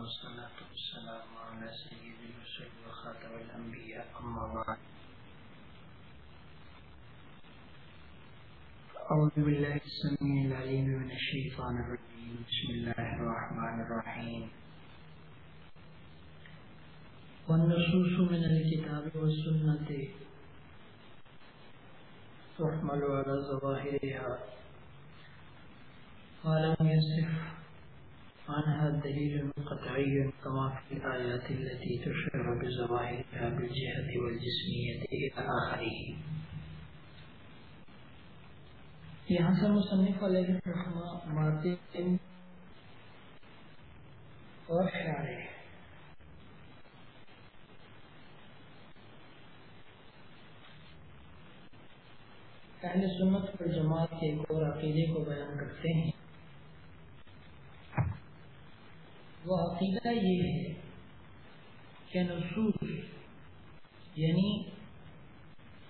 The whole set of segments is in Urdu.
والصلاة والسلام على سيد الرسل وخاتم الأنبياء. أما بعد. أعوذ بالله السميع العليم من الشيطان الرجيم. بسم الله الرحمن الرحيم. والنصوص من الكتاب والسنة. تحمل على ظواهرها. ولم يصف عنها دليل قطعي كما في الآيات التي تشعر بظواهرها بالجهة والجسمية إلى آخره. یہاں سے مصنف علیہ الرحمہ ماتن اور شاعر اہل سنت پر جماعت کے ایک اور عقیدے کو بیان کرتے ہیں۔ وہ عقیدہ یہ ہے کہ نصوص یعنی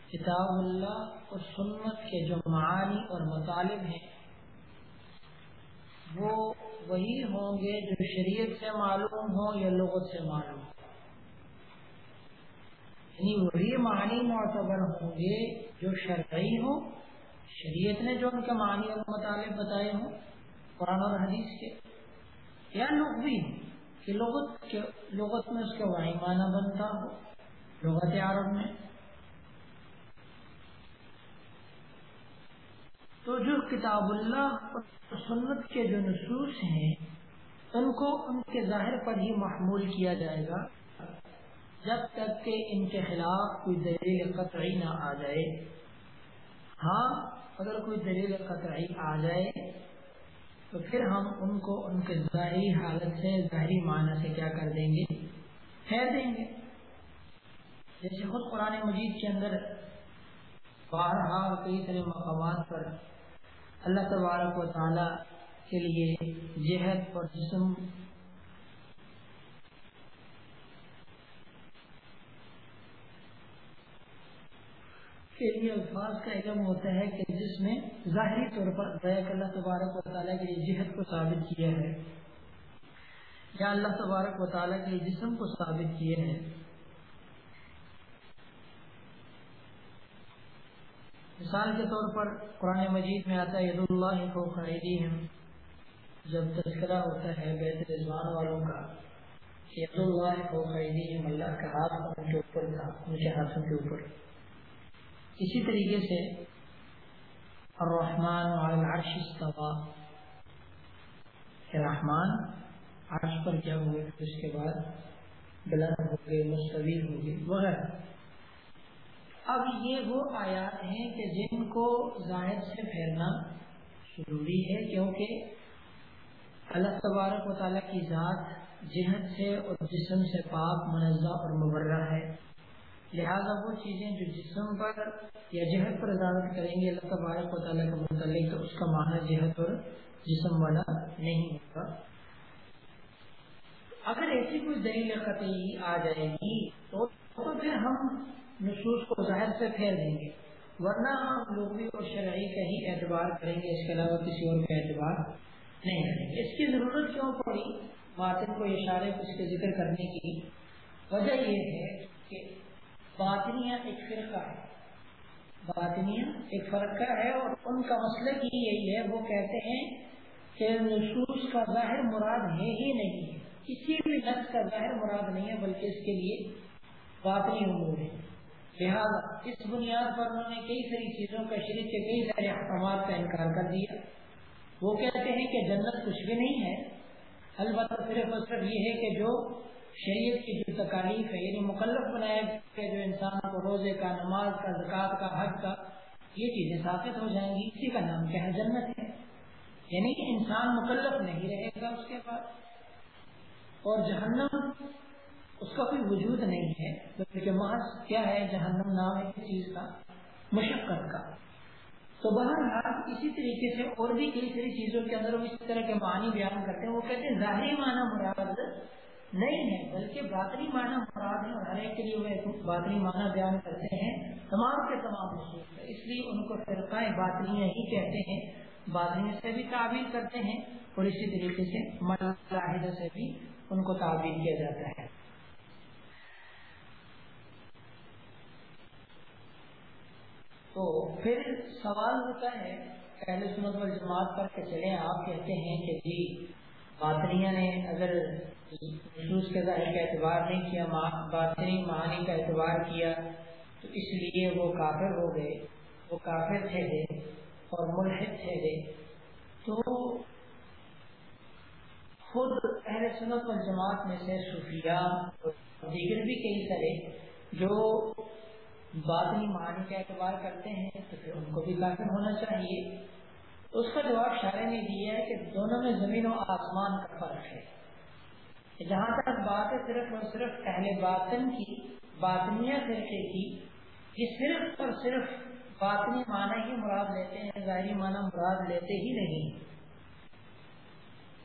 کتاب اللہ اور سنت کے جو معانی اور مطالب ہیں، وہ وہی ہوں گے جو شریعت سے معلوم ہو یا لغت سے معلوم ہو۔ یعنی وہی معنی معتبر ہوں گے جو شرعی ہو شریعت نے جو ان کے معنی اور مطالب بتائے ہوں، قرآن اور حدیث کے۔ یا لغوی، کہ لغت کے لغت میں اس کا واحد معنی بنتا ہو، لغت عرب میں۔ تو جو کتاب اللہ اور سنت کے جو نصوص ہیں، ان کو ان کے ظاہر پر ہی محمول کیا جائے گا، جب تک کہ ان کے خلاف کوئی دلیل قطعی نہ آ جائے۔ ہاں اگر کوئی دلیل قطعی آ جائے تو پھر ہم ان کو ان کے ظاہری حالت سے، ظاہری معنی سے کیا کر دیں گے؟ پھیر دیں گے۔ جیسے خود قرآن مجید کے اندر بارہا کئی طرح مقامات پر اللہ تبارک و تعالیٰ کے لیے جہد اور جسم کے لیے الفاظ کا علم ہوتا ہے کہ جس میں ظاہری طور پر بیک اللہ تبارک و تعالیٰ کے جہد کو ثابت کیا ہے یا اللہ تبارک و تعالیٰ کے جسم کو ثابت کیے ہیں مثال کے طور پر قرآن مجید میں آتا ہے عید اللہ کو خریدی ہم جب تذکرہ ہوتا ہے بیت رضوان والوں کا عید اللہ کو خریدی ہم اللہ کا ہاتھ ان کے اوپر تھا ان کے ہاتھوں کے اوپر۔ اسی طریقے سے الرحمن علی العرش استوا رحمان عرش پر کیا ہوئے؟ پھر اس کے بعد بلند ہو گئے مستوی ہو گئے، وغیرہ۔ اب یہ وہ آیات ہیں کہ جن کو ظاہر سے پھیرنا ضروری ہے، کیونکہ اللہ تبارک و تعالیٰ کی ذات جہد سے اور جسم سے پاک، منزہ اور مبرہ ہے۔ لہذا وہ چیزیں جو جسم پر یا جہد پر عدالت کریں گے، اللہ تبارک و تعالیٰ کے متعلق تو اس کا معنی جہد اور جسم والا نہیں ہوگا۔ اگر ایسی کوئی دلیل قطعی آ جائے گی تو پھر ہم نصوص کو ظاہر سے پھیر دیں گے۔ ورنہ ہم لغوی اور شرعی کا ہی اعتبار کریں گے، اس کے علاوہ کسی اور کا اعتبار نہیں کریں گے۔ اس کی ضرورت کیوں پڑی؟ ماتن کو اشارے اس کے ذکر کرنے کی وجہ یہ ہے کہ باطنیہ ایک فرقہ ہے۔ باطنیہ ایک فرقہ ہے اور ان کا مسئلہ ہی یہی ہے۔ وہ کہتے ہیں کہ نصوص کا ظاہر مراد ہے ہی نہیں ہے۔ کسی بھی نقص کا ظاہر مراد نہیں ہے، بلکہ اس کے لیے باطنی امور ہے لہٰذا اس بنیاد پر انہوں نے کئی ساری چیزوں کا شریف کے کئی سارے احکامات کا انکار کر دیا۔ وہ کہتے ہیں کہ جنت کچھ بھی نہیں ہے، البتہ صرف اور صرف یہ ہے کہ جو شریعت کی جو تکالیف ہے یعنی مکلف بنایا کہ جو انسان کو روزے کا، نماز کا، زکوٰۃ کا، حج کا، یہ چیزیں ثابت ہو جائیں گی۔ اسی کا نام کیا ہے؟ جنت ہے۔ یعنی کہ انسان مکلف نہیں رہے گا اس کے بعد۔ اور جہنم، اس کا کوئی وجود نہیں ہے۔ کیونکہ محض کیا ہے؟ جہنم نام ہے کسی چیز کا، مشقت کا۔ تو بہرحال اسی طریقے سے اور بھی کئی ساری چیزوں کے اندر اس طرح کے معنی بیان کرتے ہیں۔ وہ کہتے ہیں ظاہری معنی مراد نہیں ہے، بلکہ باطنی معنی مراد ہے اور ہر ایک کے لیے وہ باطنی معنی بیان کرتے ہیں تمام کے تمام مصروف ہے اس لیے ان کو فرقہ باطنیہ ہی کہتے ہیں۔ باطنی سے بھی تعبیر کرتے ہیں اور اسی طریقے سے ملاحدہ سے بھی ان کو تعبیر کیا جاتا ہے۔ تو پھر سوال ہوتا ہے پہلے سنت وال جماعت پر کے چلے آپ کہتے ہیں کہ جی باطنیہ نے اگر نصوص کے ظاہر کا اعتبار نہیں کیا باطنی معانی کا اعتبار کیا، تو اس لیے وہ کافر ہو گئے، وہ کافر ٹھہرے اور ملحد ٹھہرے تو خود اہل سنت و جماعت میں سے صوفیاء دیگر بھی کئی سارے جو باطنی معنی کا اعتبار کرتے ہیں، تو پھر ان کو بھی کافر ہونا چاہیے۔ اس کا جواب شاعر نے دیا ہے کہ دونوں میں زمین و آسمان کا فرق ہے۔ جہاں تک بات ہے، صرف اور صرف اہل باطن کی، باطنیہ فرقے کی، یہ صرف اور صرف باطنی معنی ہی مراد لیتے ہیں، ظاہری معنی مراد لیتے ہی نہیں۔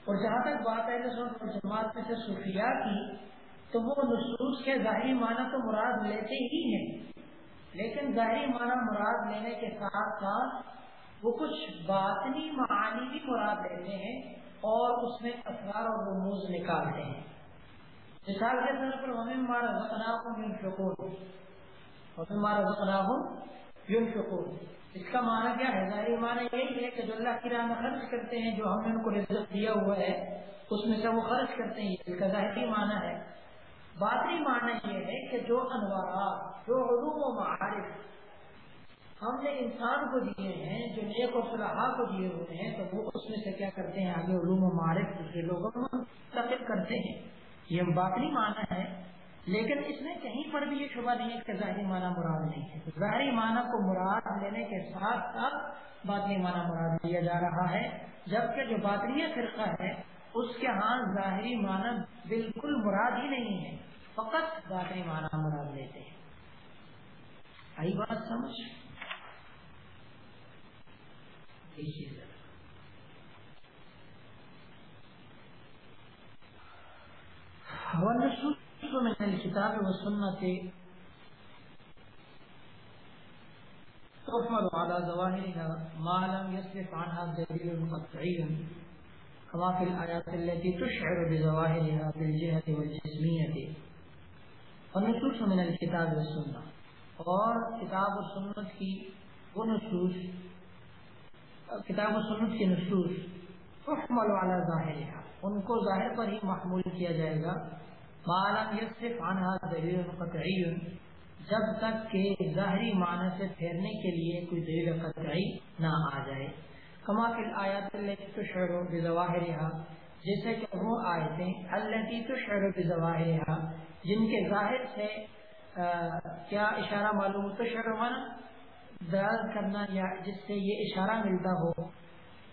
اور جہاں تک بات ہے جماعت میں سے صوفیاء کی، تو وہ نصوص کے ظاہری معنی تو مراد لیتے ہی ہیں۔ لیکن ظاہری معنی مراد لینے کے ساتھ ساتھ وہ کچھ باطنی معانی بھی مراد لیتے ہیں۔ اور اس میں اسرار اور رموز نکالتے ہیں۔ مثال کے طور پر ہمیں ہمارا زخنا ہوں شکور ہمیں ہمارا زخنا ہوں یون شکور اس کا معنی کیا ہے؟ ظاہری معنی یہی ہے کہ جو اللہ کی راہ میں خرچ کرتے ہیں، جو ہم نے ان کو رزق دیا ہوا ہے، اس میں سے وہ خرچ کرتے ہیں۔ اس کا ظاہری معنی ہے۔ باطنی معنی یہ ہے کہ جو انوارات جو علوم و معارف ہم نے انسان کو دیے ہیں، جو نیک و صلاح کو دیے ہوئے ہیں، تو وہ اس میں سے کیا کرتے ہیں؟ آگے علوم و معارف دوسرے لوگوں کو منتقل کرتے ہیں۔ یہ باطنی معنی ہے، لیکن اس میں کہیں پر بھی یہ شبہ نہیں ہے کہ ظاہری معنی مراد نہیں ہے۔ ظاہری معنی کو مراد لینے کے ساتھ ساتھ باطنی معنی مراد لیا جا رہا ہے، جبکہ جو باطنی فرقہ ہے، اس کے ہاں ظاہری معنی بالکل مراد ہی نہیں ہے۔ فقط باطنی معنی مراد لیتے ہیں۔ آئی بات سمجھ؟ من الكتاب والسنة تحمل على ظواهرها ما لم يصرف عنها دليل قطعي كما في الآيات التي تشعر بظواهرها بالجهة والجسمية من الكتاب والسنة اور کتاب و سنت کی وہ نصوص کتاب و سنت کی نصوص تحمل على ظاہرها، ان کو ظاہر پر ہی محمول کیا جائے گا۔ معلوم یصرف عنها دلیل قطعی۔ جب تک کہ ظاہری معنی سے پھیرنے کے لیے کوئی دلیل قطعی نہ آ جائے۔ کما فل آیات اللہ تو شعر و جیسے کہ وہ آیتیں اللہ کی تو شعر و جن کے ظاہر سے کیا اشارہ معلوم تو شعر درد کرنا یا جس سے یہ اشارہ ملتا ہو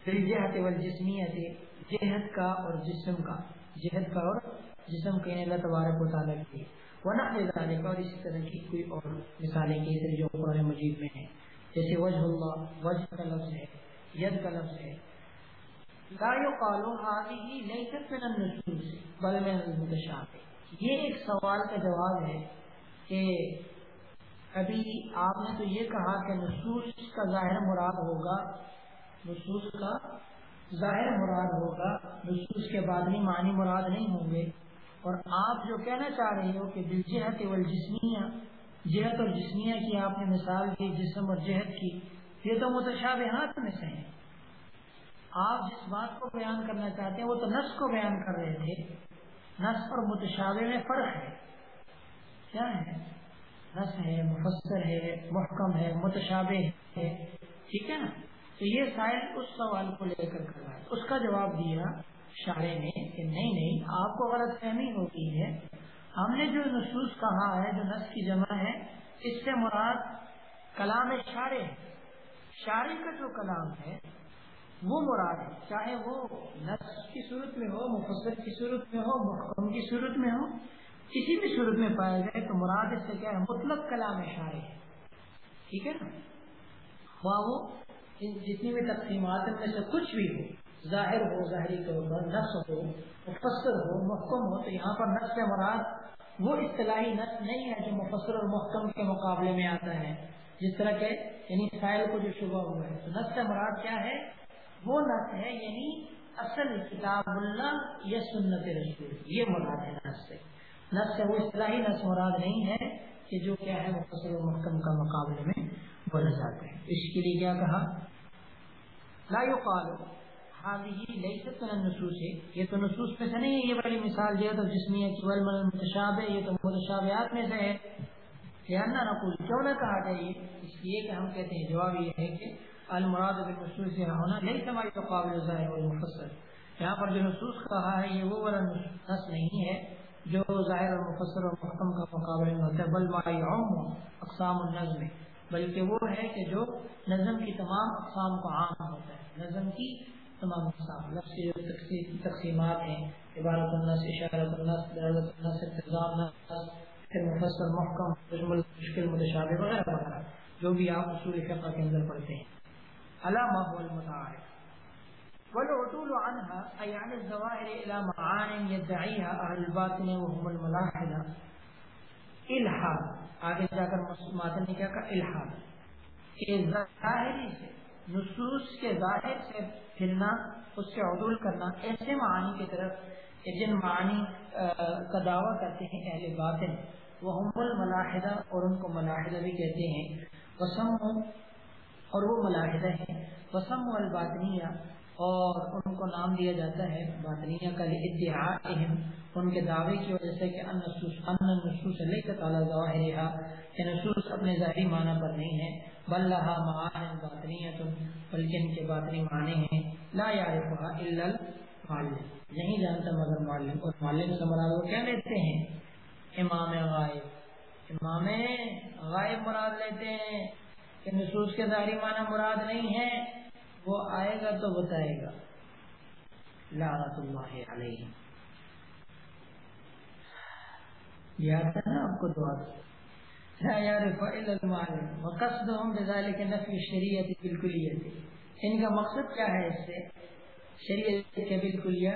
جہت و جسمیت جہد کا اور جسم کا، جہد کا اور جسم کے اللہ تبارک و تعالیٰ کی۔ ورنہ کا اور اسی طرح کی کوئی اور مثالیں کی طرح جو قرآن مجید میں ہیں۔ جیسے وجہ اللہ، وجہ کا لفظ ہے، ید کا لفظ ہے۔ لا يقالو هذه ليست من النصوص، بل من المتشابه۔ یہ ایک سوال کا جواب ہے کہ ابھی آپ نے تو یہ کہا کہ نصوص کا ظاہر مراد ہوگا، نصوص کا ظاہر مراد ہوگا، نصوص کے بعد میں معنی مراد نہیں ہوں گے۔ اور آپ جو کہنا چاہ رہے ہو کہ بالجہت والجسمیہ، جہت اور جسمیہ کی آپ نے مثال کی، جسم اور جہت کی، یہ تو متشابہات میں سے ہیں۔ آپ جس بات کو بیان کرنا چاہتے ہیں، وہ تو نس کو بیان کر رہے تھے۔ نس اور متشابہ میں فرق ہے۔ کیا ہے؟ نس ہے، مفسر ہے، محکم ہے، متشابہ ہے۔ ٹھیک ہے نا؟ تو یہ شاید اس سوال کو لے کر کر رہا ہے۔ اس کا جواب دیا شاعر نے کہ نہیں نہیں، آپ کو غلط فہمی ہوتی ہے۔ ہم نے جو نصوص کہا ہے، جو نس کی جمع ہے، اس سے مراد کلام شارے شاعری کا جو کلام ہے، وہ مراد ہے۔ چاہے وہ نس کی صورت میں ہو، مفسر کی صورت میں ہو، محکم کی صورت میں ہو کسی بھی صورت میں پایا جائے تو مراد اس سے کیا ہے؟ مطلب کلام شاعری ہے ٹھیک ہے نا؟ وہ جتنی بھی تقسیمات میں سے کچھ بھی ہو، ظاہر ہو، ظاہری طور پر نس ہو، مفسر ہو، محکم ہو، تو یہاں پر نس سے مراد وہ اصطلاحی نس نہیں ہے جو مفسر اور محکم کے مقابلے میں آتا ہے۔ جس طرح کے یعنی سائل کو جو شبہ ہوا ہے۔ تو نس سے مراد کیا ہے؟ وہ نس ہے یعنی اصل کتاب اللہ یا سنت رسول۔ یہ مراد ہے نس سے۔ نس سے وہ اصطلاحی نس مراد نہیں ہے کہ جو کیا ہے مختصر و محکم کا مقابلے میں بولا جاتے ہیں۔ اس کے لیے کیا کہا؟ لا يقال هذه ليست من النصوص، یہ تو نصوص میں سے نہیں ہے، یہ بڑی مثال دیا تو جسمی متشابہ، یہ تو متشابہات میں سے ہے۔ لہذا نقول، کیوں نہ کہا جائے؟ اس لیے کہ ہم کہتے ہیں، جواب یہ ہے کہ المراد بالنصوص ہاں، ہونا نہیں ہماری تو قابل ظاہر اور یہاں پر جو نصوص کہا ہے، یہ وہ والا نص نہیں ہے۔ جو ظاہر اور مفسر اور محکم کا مقابلے میں ہوتا ہے، بل مائی اقسام النظم بلکہ وہ ہے کہ جو نظم کی تمام اقسام کو عام ہوتا ہے۔ نظم کی تمام اقسام، لفظ جو تقسیمات ہیں۔ عبارت النس اشارت النس درجت النس انتظام نس پھر مفسر، محکم، مجمل، مشکل متشابہ وغیرہ وغیرہ۔ جو بھی آپ اصول فقہ کے اندر پڑھتے ہیں۔ علامہ المتعارف۔ والعدول عنها، أي عن الزوائر إلى معان يدعيها أهل الباطن وهم الملاحدة. الحاد آگے جا کر ماتن نے کیا کہا؟ الحاد کہ ظاہری سے، نصوص کے ظاہر سے پھرنا، اس سے عدول کرنا، ایسے معانی کی طرف جن معانی کا دعویٰ کرتے ہیں اہل باطن وہ ہم الملاحدہ اور ان کو ملاحدہ بھی کہتے ہیں. وسم اور وہ ملاحدہ ہیں. وسم الباطنیہ اور ان کو نام دیا جاتا ہے باطنیہ کا ادعا ان کے دعوے کی وجہ سے کہ ان نصوص، ان اللہ کا تعالیٰ ظاہر کہ نصوص اپنے ظاہری معنی پر نہیں ہے بل لہا معان باطنیہ تم بلکہ ان کے باطنی معنی ہیں، لا یعرفها الا المعلم۔ نہیں جانتا مگر معلم، اور معلم سے مراد وہ کیا لیتے ہیں؟ امام غائب۔ امام غائب مراد لیتے ہیں کہ نصوص کے ظاہری معنی مراد نہیں ہے وہ آئے گا تو بتائے گا۔ لعنت اللہ علیہ۔ یاد ہے نا آپ کو دعا لا يعرف الا المعلم وقصدهم بذلك نفي الشریعت بالکلیت۔ ان کا مقصد کیا ہے اس سے؟ شریعت کے بالکلیہ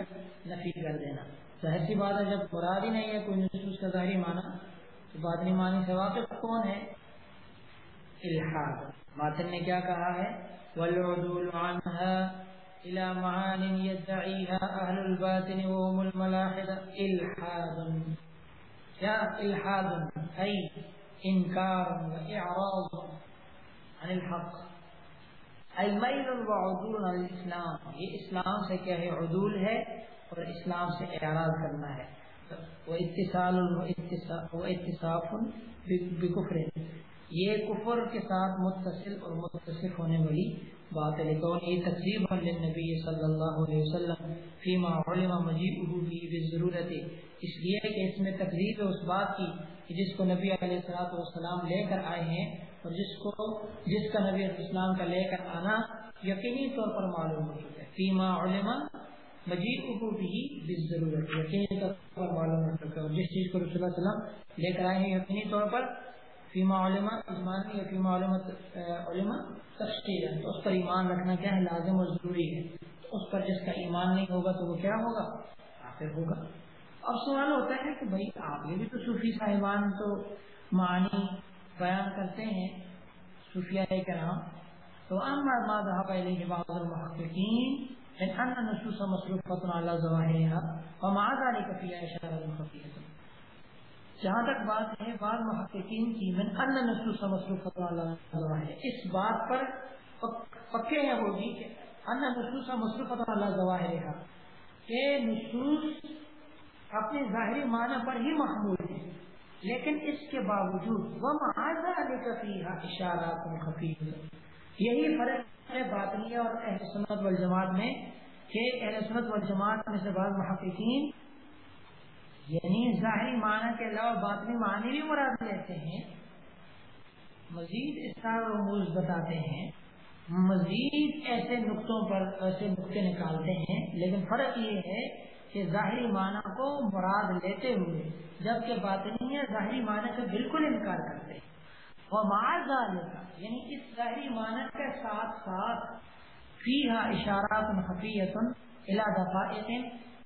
نفی کر دینا۔ ظاہر سی بات ہے، جب مراد ہی نہیں ہے کوئی نصوص کا ظاہری معنی، تو باطنی معنی سے واقف کون ہے؟ الحاد ماتن نے کیا کہا ہے؟ والعدول عنها إلى معان يدعيها أهل الباطن وهم الملاحدة إلحاد يا إلحاد أي إنكار وإعراض عن الحق. أي وعدول عن الإسلام. یہ اسلام سے کیا ہے؟ عدول ہے اور اسلام سے اعراض کرنا ہے. وہ اتصال واتصال واتصاف بکفر. یہ کفر کے ساتھ متصل اور متصف ہونے والی بات ہے۔ کون یہ تقسیم نبی صلی اللہ علیہ وسلم، فیما علم مجیب ضرورت اس لیے کہ اس میں تقریب ہے اس بات کی کہ جس کو نبی علیہ السلاۃ والسلام لے کر آئے ہیں اور جس کو، جس کا نبی علیہ السلام کا لے کر آنا یقینی طور پر معلوم ہو چکا ہے۔ فیما علم مجید بھی ضرورت یقینی طور پر معلوم ہو چکا ہے جس چیز کو رسول اللہ علیہ وسلم لے کر آئے ہیں یقینی طور پر فیما علما ایمان یا فیما علما علما تفصیل تو اس پر ایمان رکھنا کیا ہے؟ لازم اور ضروری ہے۔ تو اس پر جس کا ایمان نہیں ہوگا تو وہ کیا ہوگا؟ آخر ہوگا۔ اب سوال ہوتا ہے کہ بھائی آپ یہ بھی تو صوفی صاحبان تو معنی بیان کرتے ہیں صوفیہ کرام۔ تو اما ما ذهب اليه بعض المحققين ان ان نصوص مصروفه على ظواهرها ومع ذلك فيها اشاره خفيه جہاں تک بات ہے، بعض محققین کی، من ان نصوص مصروف ہے۔ اس بات پر پکے ہیں وہ بھی کہ ان نصوص مصروف اللہ ظواہر ہے۔ کہ نصوص اپنے ظاہری معنی پر ہی محمول ہے لیکن اس کے باوجود وہ معاذہ اشارات خفی یہی فرق ہے باطنیہ اور اہل سنت والجماعت میں کہ اہل سنت والجماعت میں سے بعض محققین یعنی ظاہری معنی کے علاوہ باطنی معنی بھی مراد لیتے ہیں۔ مزید اسٹار رموز بتاتے ہیں۔ مزید ایسے نقطوں پر ایسے نقطے نکالتے ہیں، لیکن فرق یہ ہے کہ ظاہری معنی کو مراد لیتے ہوئے، جبکہ باطنی ظاہری معنی سے بالکل انکار کرتے ہیں۔ اور معاذہ لیتا یعنی اس ظاہری معنی کے ساتھ ساتھ فی اشارات حفیظ الا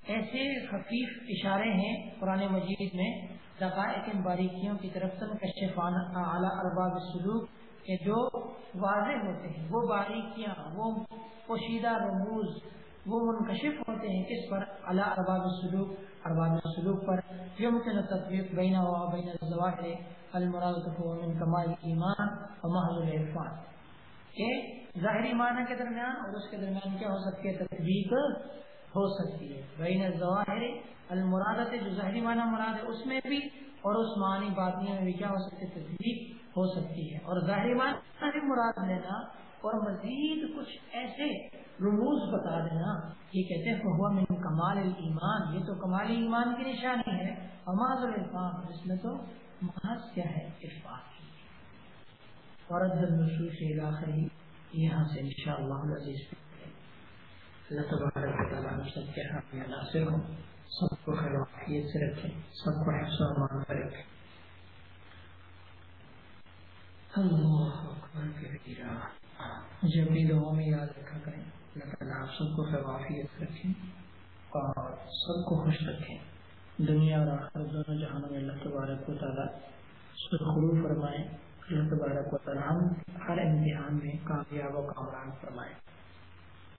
ایسے خفیف اشارے ہیں قرآن مجید میں، دقائق باریکیوں کی طرف سے کشفان اعلیٰ ارباب سلوک کہ جو واضح ہوتے ہیں، وہ باریکیاں، وہ پوشیدہ رموز، وہ منکشف ہوتے ہیں کس پر؟ اللہ ارباب سلوک ارباب سلوک پر۔ یمکن تطبیق بین و بین الظواہر المراد من کمال ایمان و محض العرفان۔ کہ ظاہری معنی کے درمیان اور اس کے درمیان کیا ہو سکتی ہے تطبیق؟ ہو سکتی ہے۔ بین الظواہر المرادت جو ظاہری معنی مراد ہے، اس میں بھی اور اس معنی باطنی میں بھی کیا ہو سکتی ہے؟ تطبیق ہو سکتی ہے۔ اور ظاہری معنی مراد لینا اور مزید کچھ ایسے رموز بتا دینا، یہ کہتے ہیں ہوا من کمال ایمان یہ تو کمال ایمان کی نشانی ہے۔ اماز الرفان جس میں تو محض کیا ہے؟ ارفان کی اور نصوص آخری یہاں سے انشاءاللہ العزیز اللہ تبارک و تعالی ہم سب کے حق میں ناصر ہوں۔ سب کو خیر وفیت سے رکھیں سب کو حفظ و امان میں رکھیں اللہ اکبر کبیرہ مجھے اپنی دعاؤں میں یاد رکھا کریں۔ اللہ تعالیٰ آپ سب کو خیر وفیت رکھیں اور سب کو خوش رکھیں دنیا اور آخر دونوں جہانوں میں اللہ تبارک و تعالیٰ سرخرو فرمائیں اللہ تبارک و تعالیٰ ہم ہر امتحان میں کامیاب و کامران فرمائیں